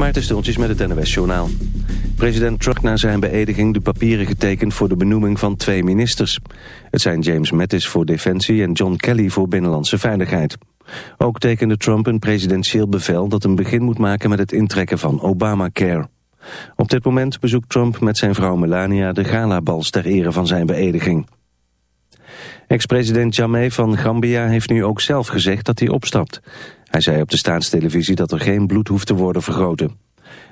Maarten Stultjes met het NOS Journaal. President Trump na zijn beëdiging de papieren getekend voor de benoeming van twee ministers. Het zijn James Mattis voor Defensie en John Kelly voor Binnenlandse Veiligheid. Ook tekende Trump een presidentieel bevel dat een begin moet maken met het intrekken van Obamacare. Op dit moment bezoekt Trump met zijn vrouw Melania de galabals ter ere van zijn beëdiging. Ex-president Jammeh van Gambia heeft nu ook zelf gezegd dat hij opstapt. Hij zei op de staatstelevisie dat er geen bloed hoeft te worden vergroten.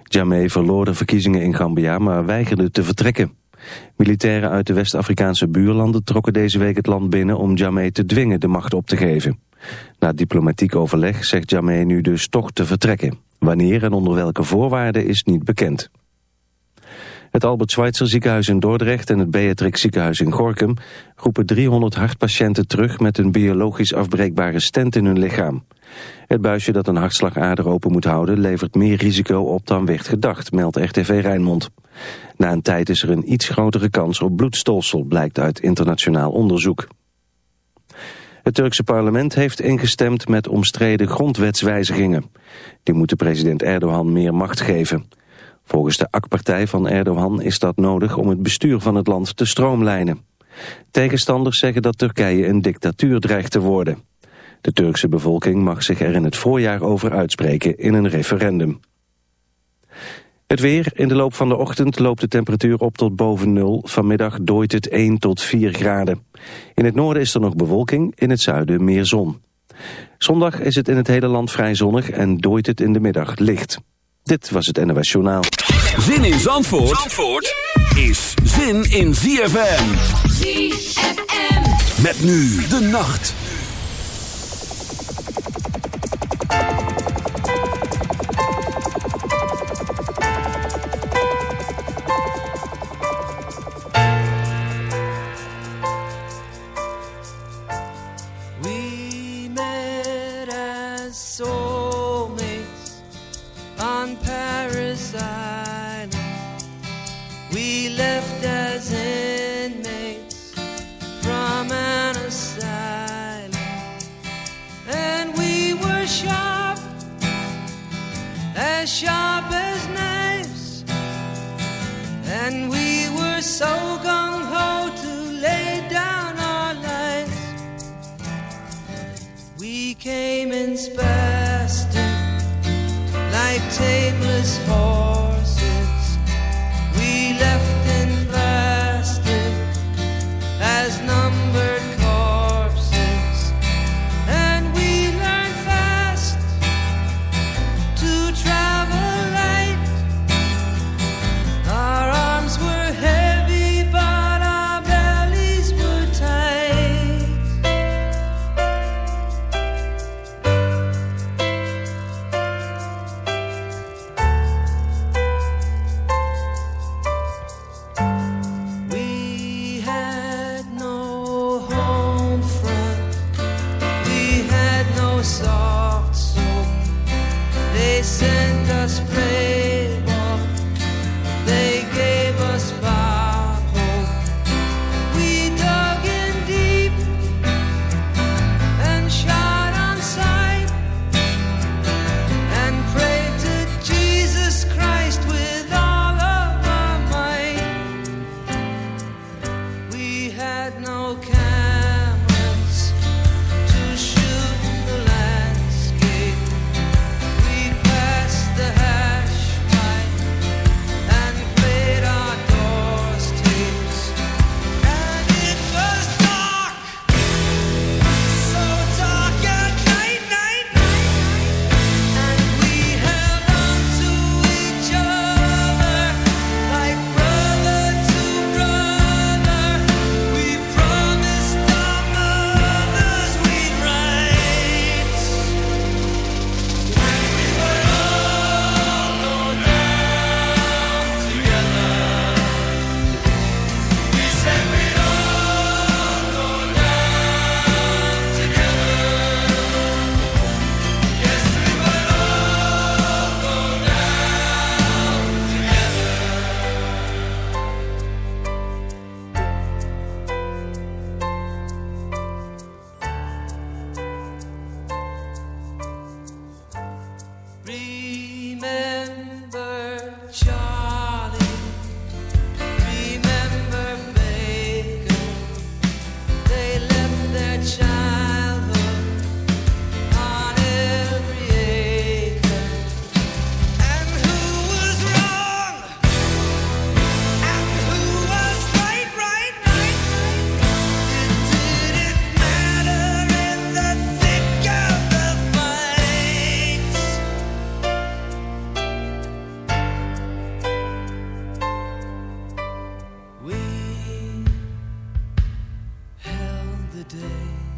Jammeh verloor de verkiezingen in Gambia, maar weigerde te vertrekken. Militairen uit de West-Afrikaanse buurlanden trokken deze week het land binnen om Jammeh te dwingen de macht op te geven. Na diplomatiek overleg zegt Jammeh nu dus toch te vertrekken. Wanneer en onder welke voorwaarden is niet bekend. Het Albert Schweitzer ziekenhuis in Dordrecht en het Beatrix ziekenhuis in Gorkum roepen 300 hartpatiënten terug met een biologisch afbreekbare stent in hun lichaam. Het buisje dat een hartslagader open moet houden levert meer risico op dan werd gedacht, meldt RTV Rijnmond. Na een tijd is er een iets grotere kans op bloedstolsel, blijkt uit internationaal onderzoek. Het Turkse parlement heeft ingestemd met omstreden grondwetswijzigingen. Die moeten president Erdogan meer macht geven. Volgens de AK-partij van Erdogan is dat nodig om het bestuur van het land te stroomlijnen. Tegenstanders zeggen dat Turkije een dictatuur dreigt te worden. De Turkse bevolking mag zich er in het voorjaar over uitspreken in een referendum. Het weer. In de loop van de ochtend loopt de temperatuur op tot boven nul. Vanmiddag dooit het 1 tot 4 graden. In het noorden is er nog bewolking, in het zuiden meer zon. Zondag is het in het hele land vrij zonnig en dooit het in de middag licht. Dit was het NOS Journaal. Zin in Zandvoort, Zandvoort is zin in ZFM. ZFM. Met nu de nacht. today.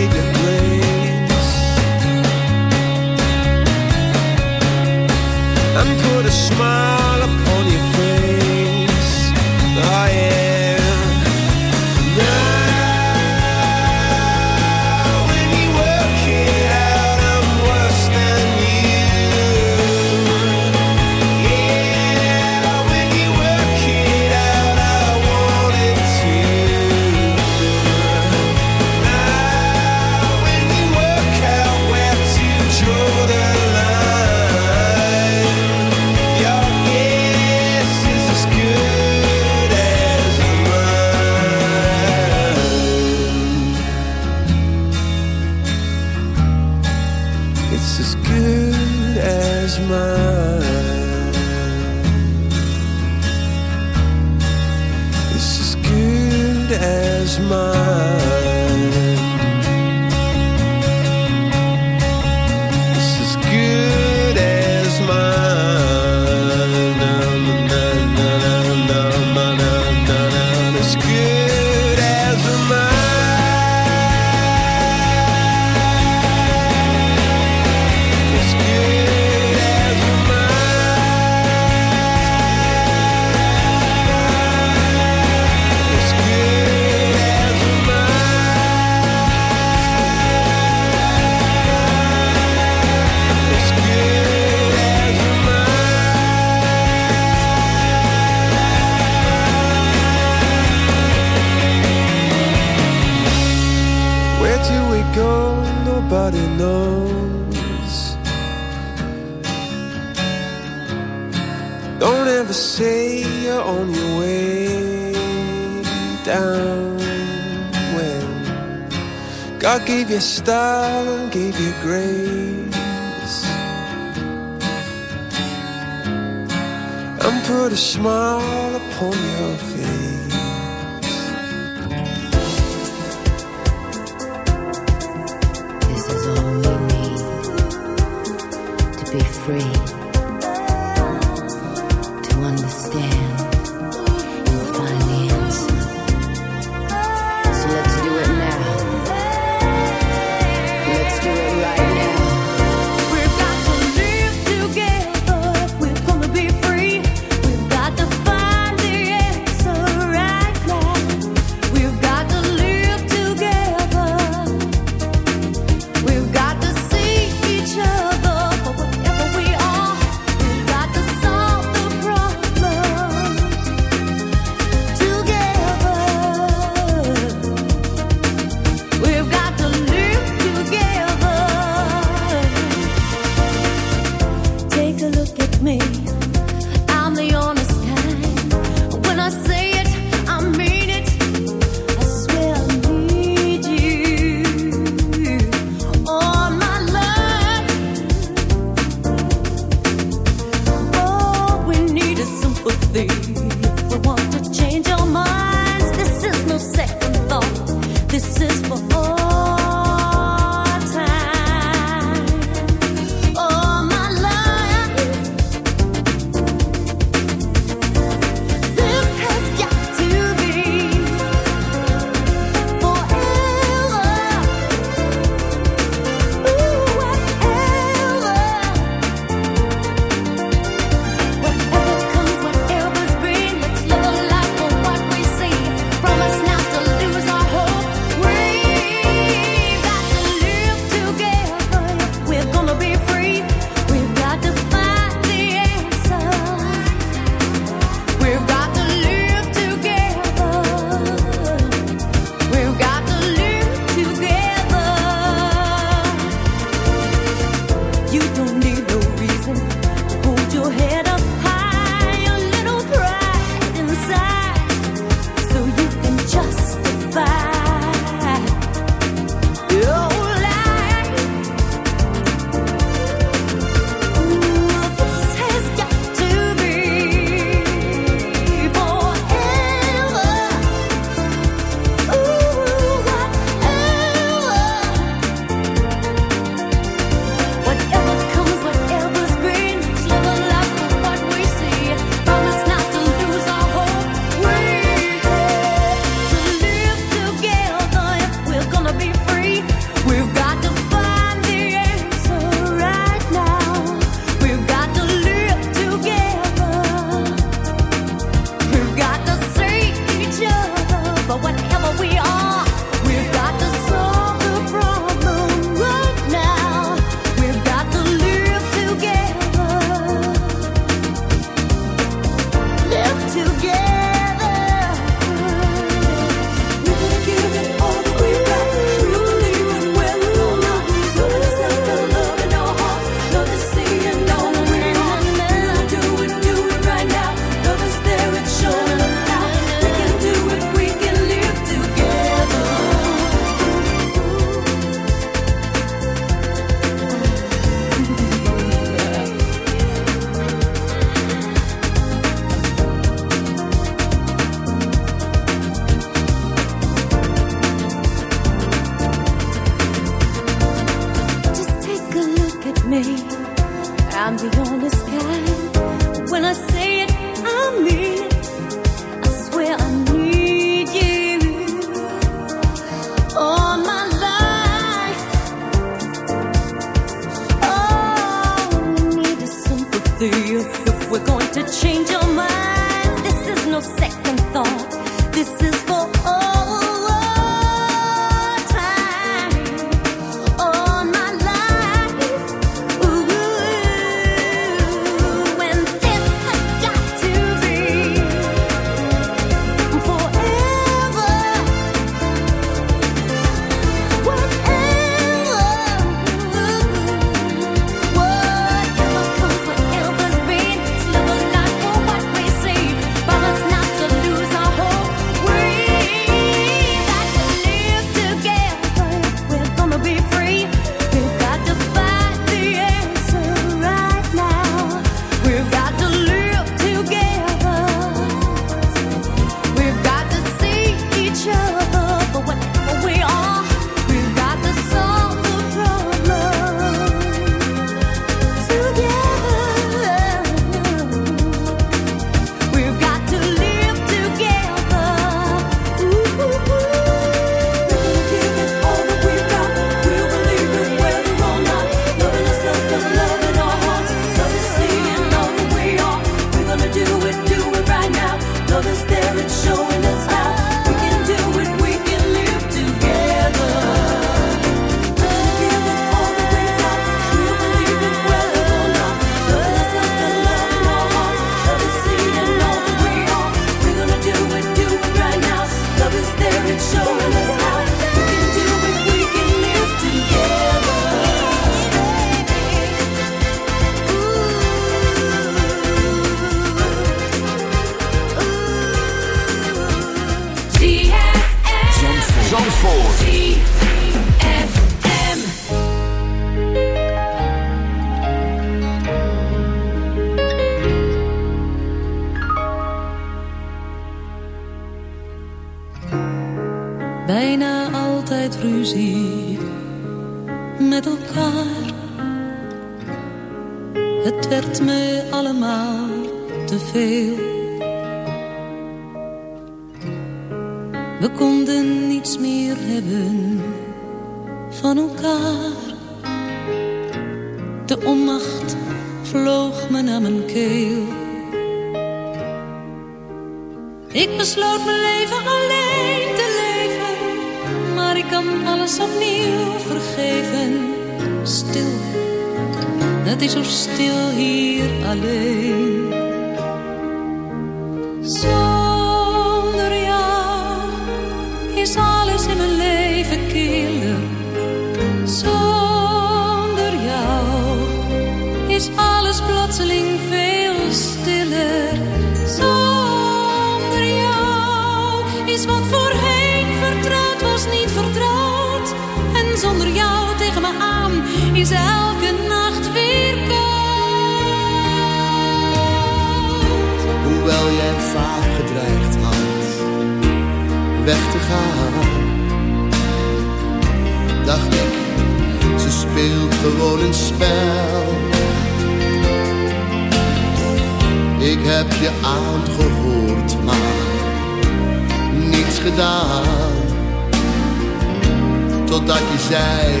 Totdat je zei,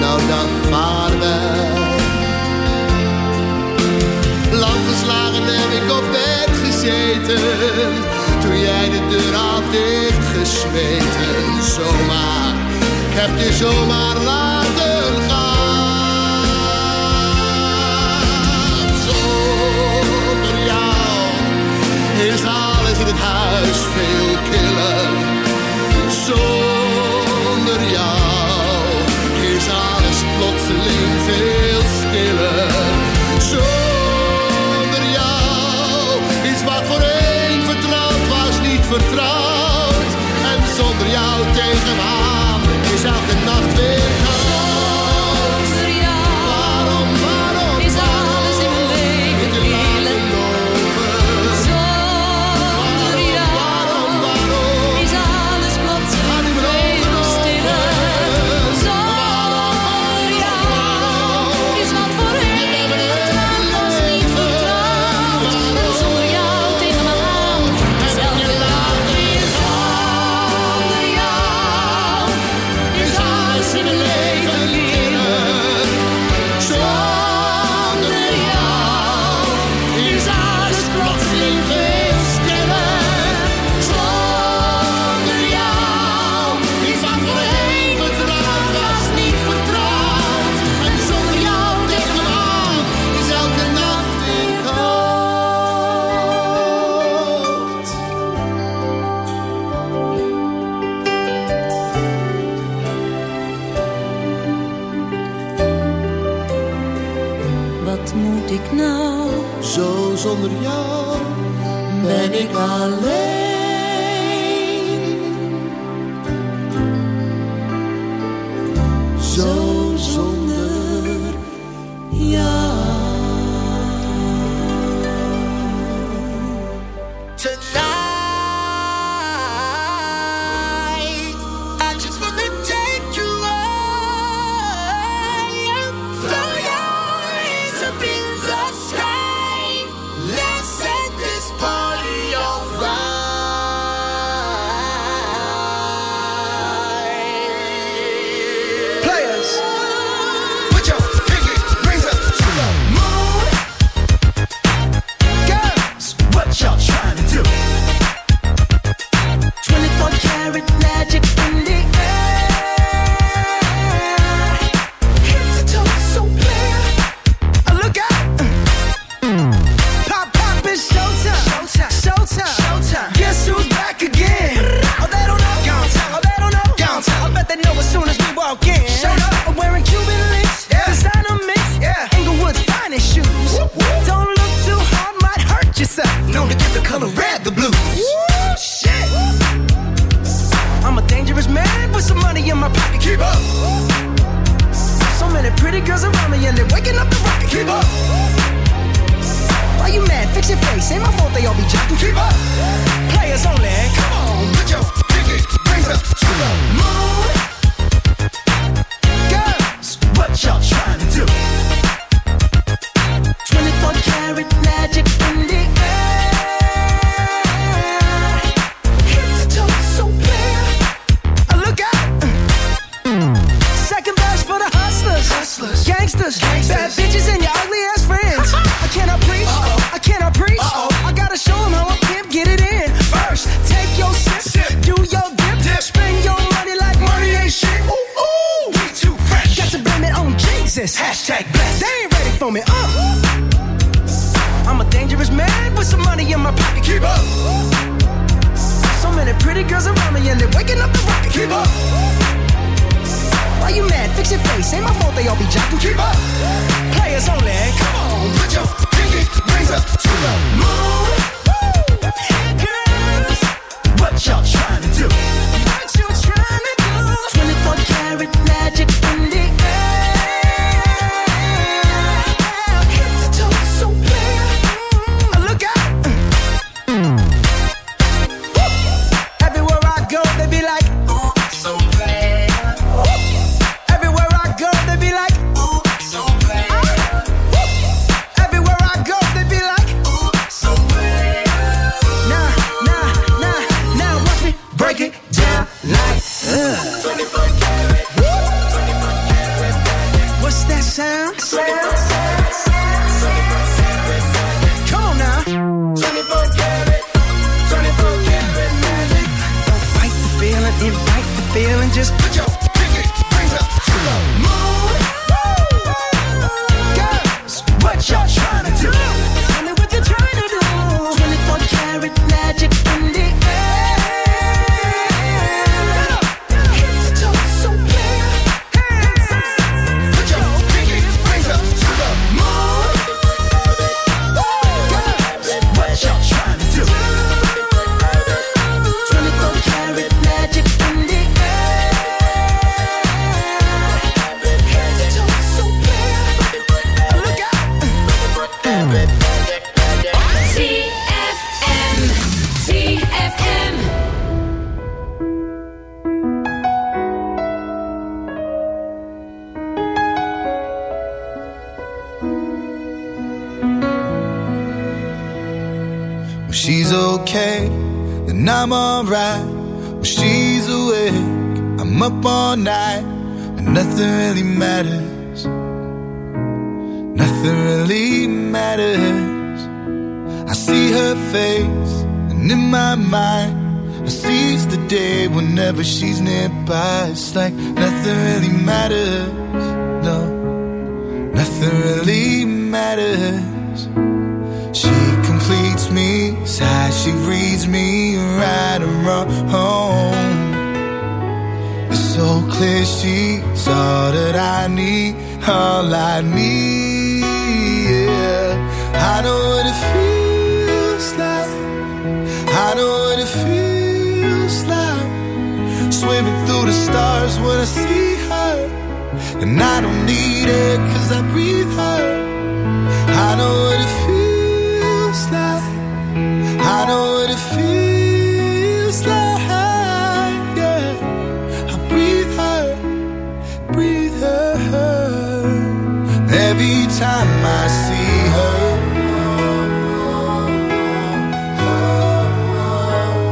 nou dan vaarwel. Lang geslagen heb ik op bed gezeten. Toen jij de deur had dichtgesmeten. Zomaar, ik heb je zomaar laten huis veel killer. Zonder jou is alles plotseling veel stiller. Zonder jou is wat voor een vertrouwd was niet vertrouwd. moet ik nou? Zo zonder jou ben ik alleen. whenever she's nearby, it's like nothing really matters.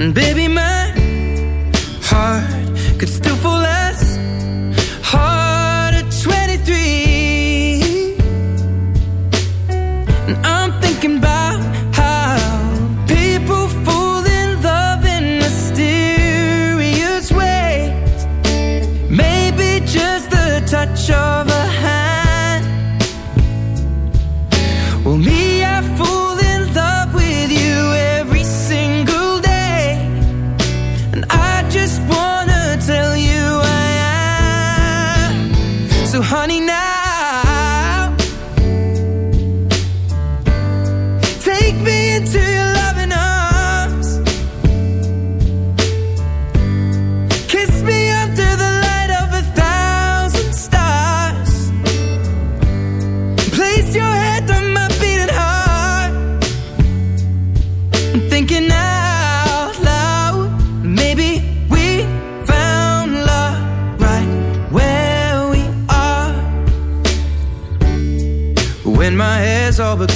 Baby, my heart could still fall